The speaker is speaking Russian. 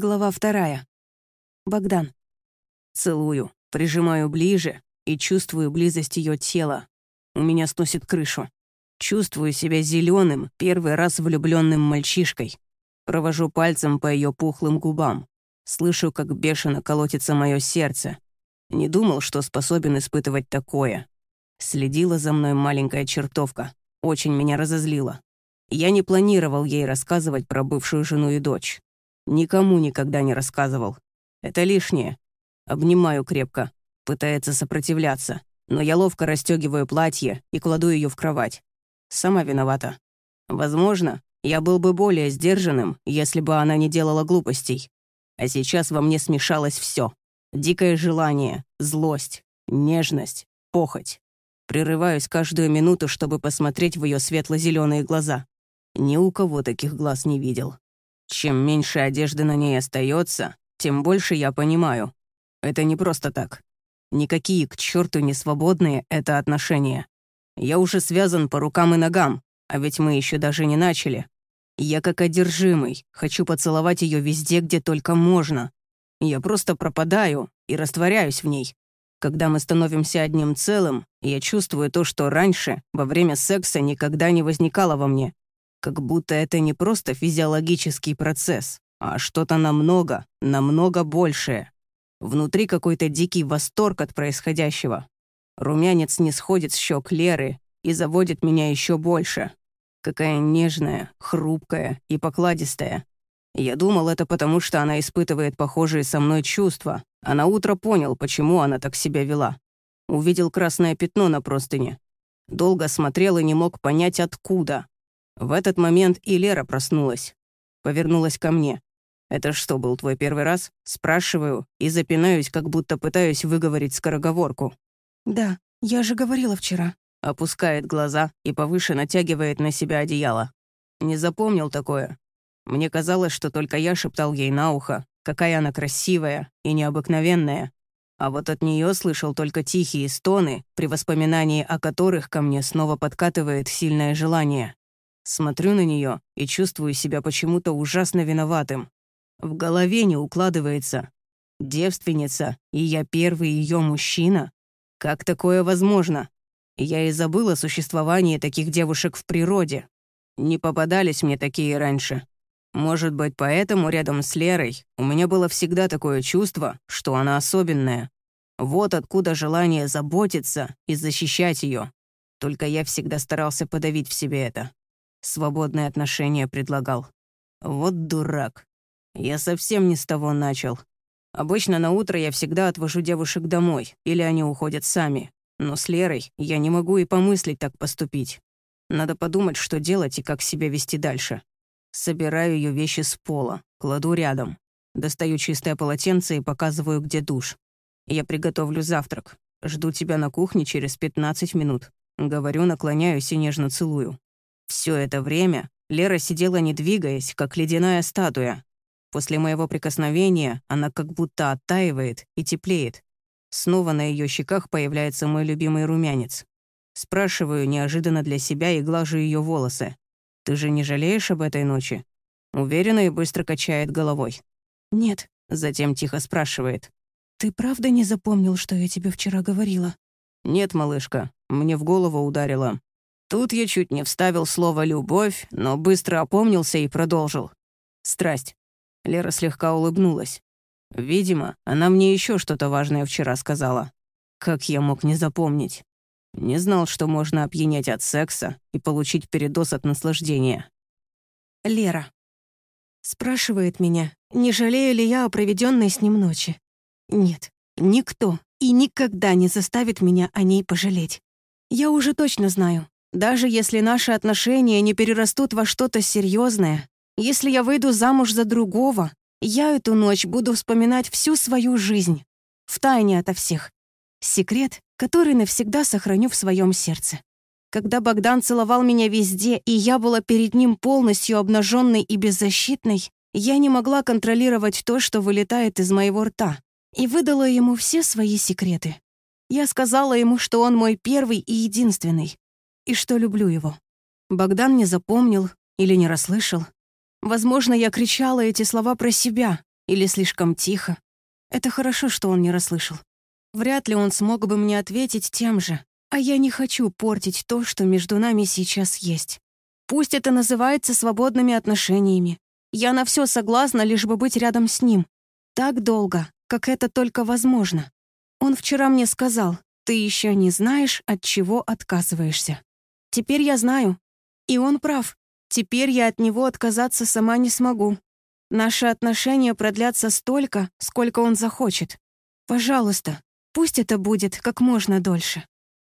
Глава вторая. Богдан. Целую, прижимаю ближе и чувствую близость ее тела. У меня сносит крышу. Чувствую себя зеленым, первый раз влюбленным мальчишкой. Провожу пальцем по ее пухлым губам. Слышу, как бешено колотится мое сердце. Не думал, что способен испытывать такое. Следила за мной маленькая чертовка. Очень меня разозлила. Я не планировал ей рассказывать про бывшую жену и дочь. Никому никогда не рассказывал. Это лишнее. Обнимаю крепко. Пытается сопротивляться. Но я ловко расстегиваю платье и кладу ее в кровать. Сама виновата. Возможно, я был бы более сдержанным, если бы она не делала глупостей. А сейчас во мне смешалось все: Дикое желание, злость, нежность, похоть. Прерываюсь каждую минуту, чтобы посмотреть в ее светло зеленые глаза. Ни у кого таких глаз не видел. Чем меньше одежды на ней остается, тем больше я понимаю. Это не просто так. Никакие к черту не свободные это отношения. Я уже связан по рукам и ногам, а ведь мы еще даже не начали. Я как одержимый, хочу поцеловать ее везде, где только можно. Я просто пропадаю и растворяюсь в ней. Когда мы становимся одним целым, я чувствую то, что раньше, во время секса, никогда не возникало во мне. Как будто это не просто физиологический процесс, а что-то намного, намного большее. Внутри какой-то дикий восторг от происходящего. Румянец не сходит с щек Леры и заводит меня еще больше. Какая нежная, хрупкая и покладистая. Я думал это потому, что она испытывает похожие со мной чувства, а на утро понял, почему она так себя вела. Увидел красное пятно на простыне. Долго смотрел и не мог понять, откуда. В этот момент и Лера проснулась. Повернулась ко мне. «Это что, был твой первый раз?» Спрашиваю и запинаюсь, как будто пытаюсь выговорить скороговорку. «Да, я же говорила вчера». Опускает глаза и повыше натягивает на себя одеяло. Не запомнил такое. Мне казалось, что только я шептал ей на ухо, какая она красивая и необыкновенная. А вот от нее слышал только тихие стоны, при воспоминании о которых ко мне снова подкатывает сильное желание. Смотрю на нее и чувствую себя почему-то ужасно виноватым. В голове не укладывается. Девственница, и я первый ее мужчина? Как такое возможно? Я и забыла о существовании таких девушек в природе. Не попадались мне такие раньше. Может быть, поэтому рядом с Лерой у меня было всегда такое чувство, что она особенная. Вот откуда желание заботиться и защищать ее. Только я всегда старался подавить в себе это. Свободные отношения предлагал. Вот дурак. Я совсем не с того начал. Обычно на утро я всегда отвожу девушек домой, или они уходят сами. Но с Лерой я не могу и помыслить так поступить. Надо подумать, что делать и как себя вести дальше. Собираю ее вещи с пола, кладу рядом. Достаю чистое полотенце и показываю, где душ. Я приготовлю завтрак. Жду тебя на кухне через 15 минут. Говорю, наклоняюсь и нежно целую. Все это время Лера сидела не двигаясь, как ледяная статуя. После моего прикосновения она как будто оттаивает и теплеет. Снова на ее щеках появляется мой любимый румянец. Спрашиваю неожиданно для себя и глажу ее волосы. «Ты же не жалеешь об этой ночи?» Уверенно и быстро качает головой. «Нет», — затем тихо спрашивает. «Ты правда не запомнил, что я тебе вчера говорила?» «Нет, малышка, мне в голову ударило. Тут я чуть не вставил слово «любовь», но быстро опомнился и продолжил. «Страсть». Лера слегка улыбнулась. Видимо, она мне еще что-то важное вчера сказала. Как я мог не запомнить? Не знал, что можно опьянеть от секса и получить передоз от наслаждения. Лера. Спрашивает меня, не жалею ли я о проведенной с ним ночи. Нет, никто и никогда не заставит меня о ней пожалеть. Я уже точно знаю, даже если наши отношения не перерастут во что-то серьезное, если я выйду замуж за другого, я эту ночь буду вспоминать всю свою жизнь. в тайне ото всех. Секрет, который навсегда сохраню в своем сердце. Когда Богдан целовал меня везде, и я была перед ним полностью обнаженной и беззащитной, я не могла контролировать то, что вылетает из моего рта, и выдала ему все свои секреты. Я сказала ему, что он мой первый и единственный, и что люблю его. Богдан не запомнил или не расслышал. Возможно, я кричала эти слова про себя, Или слишком тихо? Это хорошо, что он не расслышал. Вряд ли он смог бы мне ответить тем же. А я не хочу портить то, что между нами сейчас есть. Пусть это называется свободными отношениями. Я на все согласна, лишь бы быть рядом с ним. Так долго, как это только возможно. Он вчера мне сказал, ты еще не знаешь, от чего отказываешься. Теперь я знаю. И он прав. Теперь я от него отказаться сама не смогу. Наши отношения продлятся столько, сколько он захочет. Пожалуйста, пусть это будет как можно дольше.